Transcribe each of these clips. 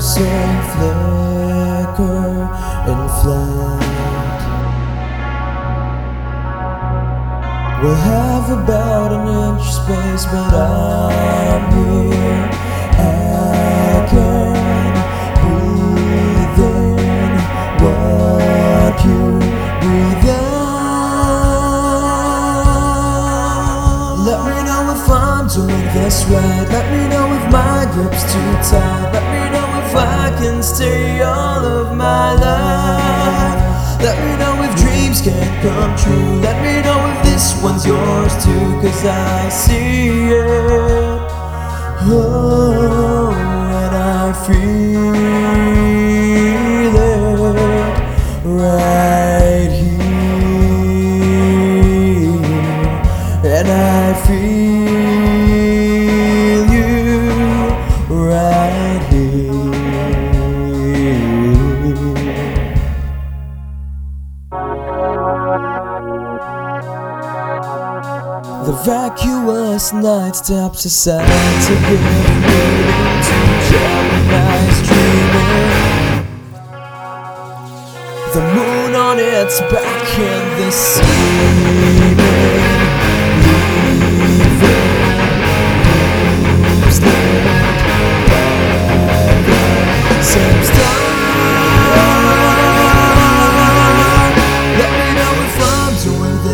so flicker and flat. We'll have about an inch space, but I'm here. I can breathe in what you breathe out. Let me know if I'm doing this right. Let me know if my grip's too tight. Let me know stay all of my life. Let me know if dreams can come true. Let me know if this one's yours too, cause I see it. The vacuous night steps aside to give room to Gemini's dreaming. The moon on its back in the seeming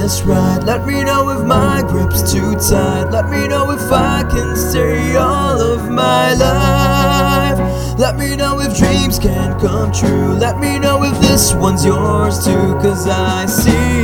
this right. Let me know if my grip's too tight. Let me know if I can stay all of my life. Let me know if dreams can come true. Let me know if this one's yours too, cause I see.